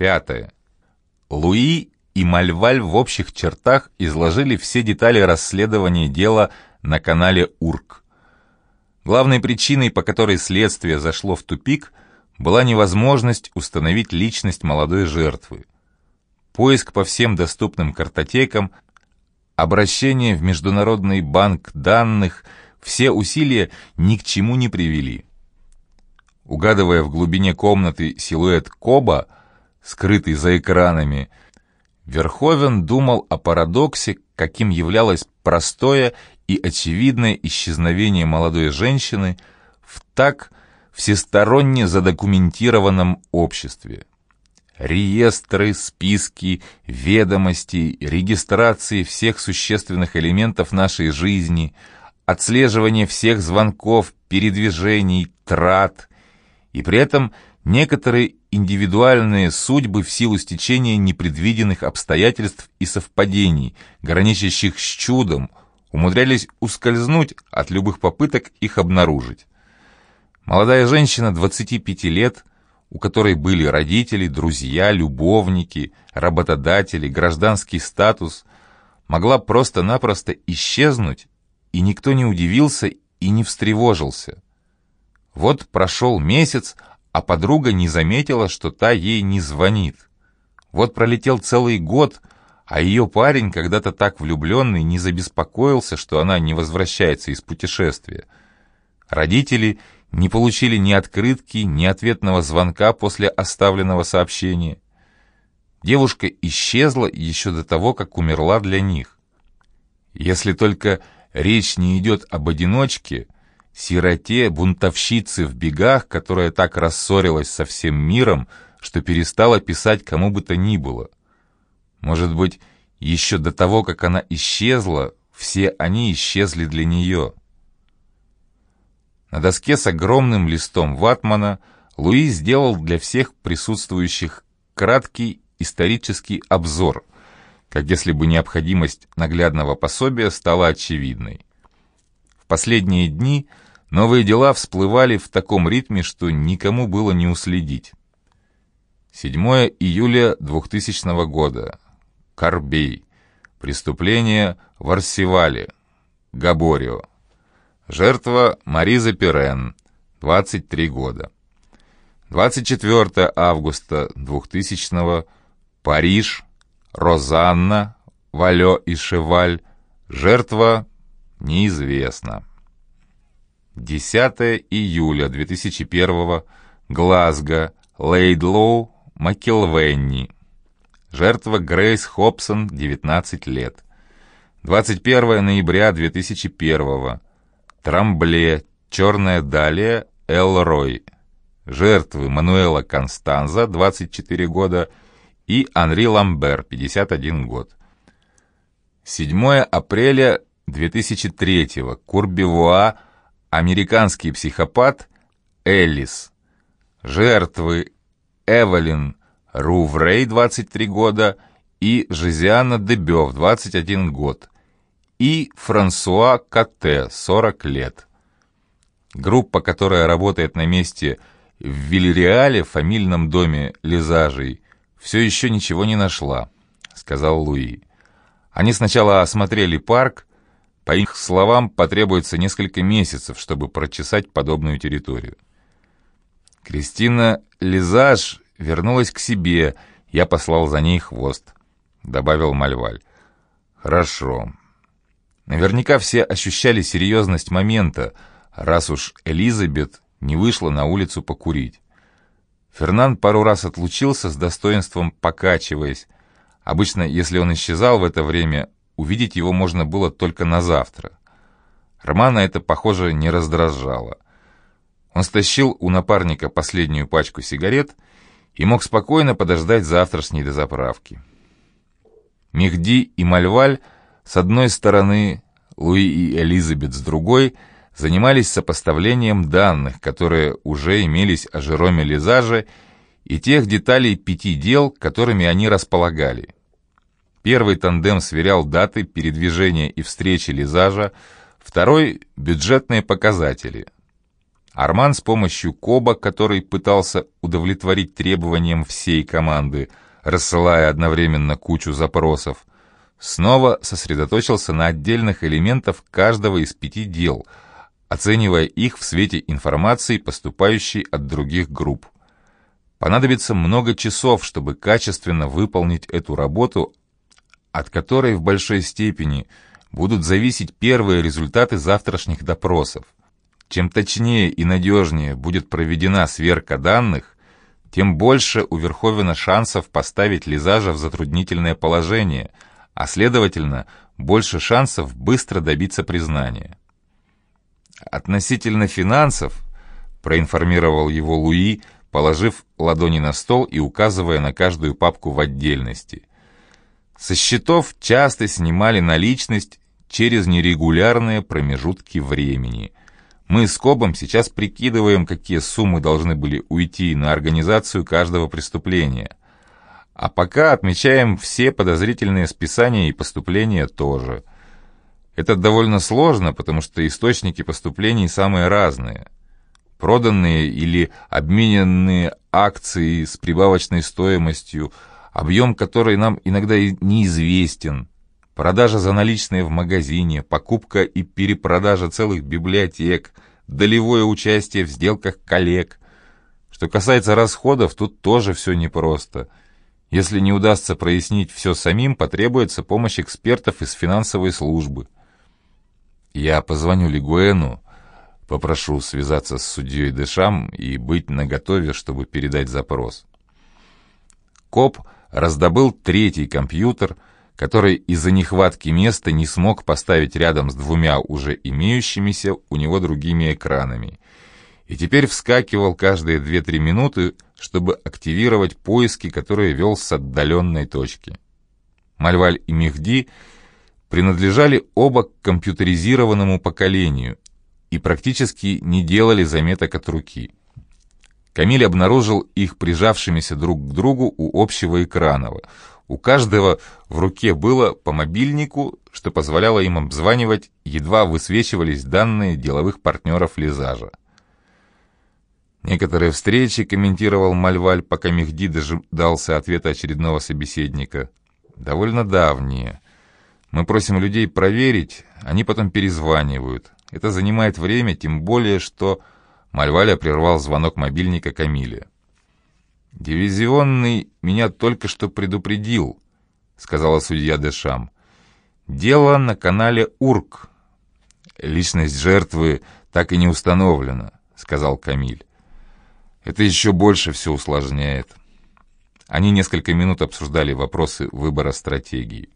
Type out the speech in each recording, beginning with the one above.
Пятое. Луи и Мальваль в общих чертах изложили все детали расследования дела на канале УРК. Главной причиной, по которой следствие зашло в тупик, была невозможность установить личность молодой жертвы. Поиск по всем доступным картотекам, обращение в Международный банк данных, все усилия ни к чему не привели. Угадывая в глубине комнаты силуэт Коба, скрытый за экранами, Верховен думал о парадоксе, каким являлось простое и очевидное исчезновение молодой женщины в так всесторонне задокументированном обществе. Реестры, списки, ведомости, регистрации всех существенных элементов нашей жизни, отслеживание всех звонков, передвижений, трат, и при этом некоторые индивидуальные судьбы в силу стечения непредвиденных обстоятельств и совпадений, граничащих с чудом, умудрялись ускользнуть от любых попыток их обнаружить. Молодая женщина 25 лет, у которой были родители, друзья, любовники, работодатели, гражданский статус, могла просто-напросто исчезнуть, и никто не удивился и не встревожился. Вот прошел месяц, а подруга не заметила, что та ей не звонит. Вот пролетел целый год, а ее парень, когда-то так влюбленный, не забеспокоился, что она не возвращается из путешествия. Родители не получили ни открытки, ни ответного звонка после оставленного сообщения. Девушка исчезла еще до того, как умерла для них. Если только речь не идет об одиночке – сироте, бунтовщице в бегах, которая так рассорилась со всем миром, что перестала писать кому бы то ни было. Может быть, еще до того, как она исчезла, все они исчезли для нее. На доске с огромным листом ватмана Луи сделал для всех присутствующих краткий исторический обзор, как если бы необходимость наглядного пособия стала очевидной. Последние дни – Новые дела всплывали в таком ритме, что никому было не уследить. 7 июля 2000 года. Карбей. Преступление в Арсивале. Габорио. Жертва Мариза Пирен, 23 года. 24 августа 2000 Париж. Розанна, Валё и Шеваль. Жертва неизвестна. 10 июля 2001 Глазго, Лейдлоу, Маккелвенни. Жертва Грейс Хобсон, 19 лет. 21 ноября 2001 Трамбле, Черная Далия, Элрой. Жертвы Мануэла Констанза, 24 года, и Анри Ламбер, 51 год. 7 апреля 2003 Курбивуа, Американский психопат Эллис. Жертвы Эвелин Руврей, 23 года, и Жизиана Дебёв, 21 год, и Франсуа Катте, 40 лет. Группа, которая работает на месте в Вильяреале, фамильном доме Лизажей, все еще ничего не нашла, сказал Луи. Они сначала осмотрели парк, по их словам, потребуется несколько месяцев, чтобы прочесать подобную территорию. Кристина Лизаж вернулась к себе, я послал за ней хвост, добавил Мальваль. Хорошо. Наверняка все ощущали серьезность момента, раз уж Элизабет не вышла на улицу покурить. Фернан пару раз отлучился с достоинством покачиваясь. Обычно, если он исчезал в это время, увидеть его можно было только на завтра. Романа это, похоже, не раздражало. Он стащил у напарника последнюю пачку сигарет и мог спокойно подождать завтрашней дозаправки. Мехди и Мальваль с одной стороны, Луи и Элизабет с другой занимались сопоставлением данных, которые уже имелись о Жероме Лизаже и тех деталей пяти дел, которыми они располагали – Первый тандем сверял даты передвижения и встречи Лизажа, второй — бюджетные показатели. Арман с помощью Коба, который пытался удовлетворить требованиям всей команды, рассылая одновременно кучу запросов, снова сосредоточился на отдельных элементах каждого из пяти дел, оценивая их в свете информации, поступающей от других групп. Понадобится много часов, чтобы качественно выполнить эту работу, от которой в большой степени будут зависеть первые результаты завтрашних допросов. Чем точнее и надежнее будет проведена сверка данных, тем больше у Верховена шансов поставить Лизажа в затруднительное положение, а следовательно, больше шансов быстро добиться признания. Относительно финансов, проинформировал его Луи, положив ладони на стол и указывая на каждую папку в отдельности. Со счетов часто снимали наличность через нерегулярные промежутки времени. Мы с Кобом сейчас прикидываем, какие суммы должны были уйти на организацию каждого преступления. А пока отмечаем все подозрительные списания и поступления тоже. Это довольно сложно, потому что источники поступлений самые разные – проданные или обмененные акции с прибавочной стоимостью, объем которой нам иногда и неизвестен, продажа за наличные в магазине, покупка и перепродажа целых библиотек, долевое участие в сделках коллег. Что касается расходов, тут тоже все непросто. Если не удастся прояснить все самим, потребуется помощь экспертов из финансовой службы. Я позвоню Лигуэну, Попрошу связаться с судьей Дешам и быть наготове, чтобы передать запрос. Коп раздобыл третий компьютер, который из-за нехватки места не смог поставить рядом с двумя уже имеющимися у него другими экранами, и теперь вскакивал каждые 2-3 минуты, чтобы активировать поиски, которые вел с отдаленной точки. Мальваль и Мехди принадлежали оба к компьютеризированному поколению и практически не делали заметок от руки. Камиль обнаружил их прижавшимися друг к другу у общего экрана. У каждого в руке было по мобильнику, что позволяло им обзванивать, едва высвечивались данные деловых партнеров Лизажа. Некоторые встречи, комментировал Мальваль, пока Мехди дождался ответа очередного собеседника, довольно давние. Мы просим людей проверить, они потом перезванивают. Это занимает время, тем более, что Мальваля прервал звонок мобильника Камиле. «Дивизионный меня только что предупредил», — сказала судья Дешам. «Дело на канале УРК». «Личность жертвы так и не установлена», — сказал Камиль. «Это еще больше все усложняет». Они несколько минут обсуждали вопросы выбора стратегии.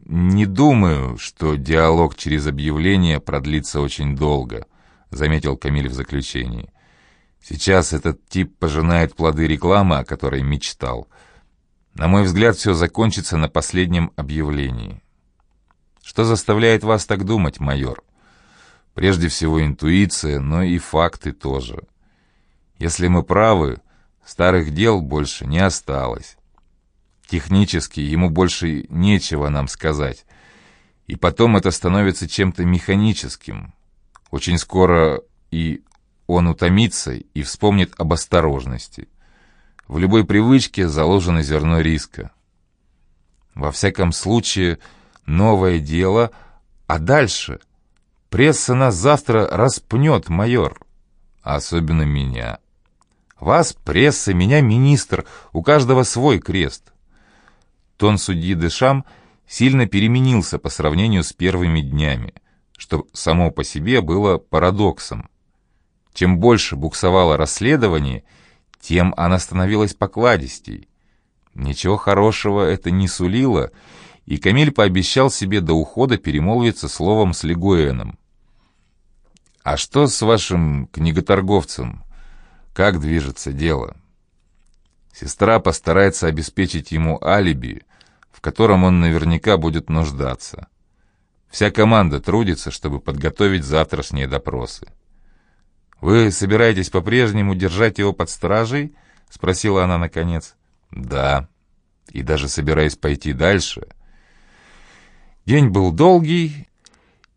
«Не думаю, что диалог через объявление продлится очень долго», заметил Камиль в заключении. «Сейчас этот тип пожинает плоды рекламы, о которой мечтал. На мой взгляд, все закончится на последнем объявлении». «Что заставляет вас так думать, майор?» «Прежде всего интуиция, но и факты тоже. Если мы правы, старых дел больше не осталось». Технически ему больше нечего нам сказать. И потом это становится чем-то механическим. Очень скоро и он утомится и вспомнит об осторожности. В любой привычке заложено зерно риска. Во всяком случае, новое дело, а дальше пресса нас завтра распнет, майор, а особенно меня. Вас пресса, меня министр, у каждого свой крест. Тон судьи Дешам сильно переменился по сравнению с первыми днями, что само по себе было парадоксом. Чем больше буксовало расследование, тем она становилась покладистей. Ничего хорошего это не сулило, и Камиль пообещал себе до ухода перемолвиться словом с Лигуэном. «А что с вашим книготорговцем? Как движется дело?» Сестра постарается обеспечить ему алиби, в котором он наверняка будет нуждаться. Вся команда трудится, чтобы подготовить завтрашние допросы. «Вы собираетесь по-прежнему держать его под стражей?» — спросила она наконец. «Да, и даже собираюсь пойти дальше». День был долгий,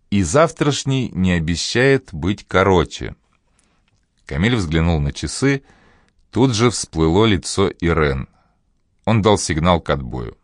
и завтрашний не обещает быть короче. Камиль взглянул на часы, тут же всплыло лицо Ирен. Он дал сигнал к отбою.